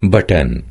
button.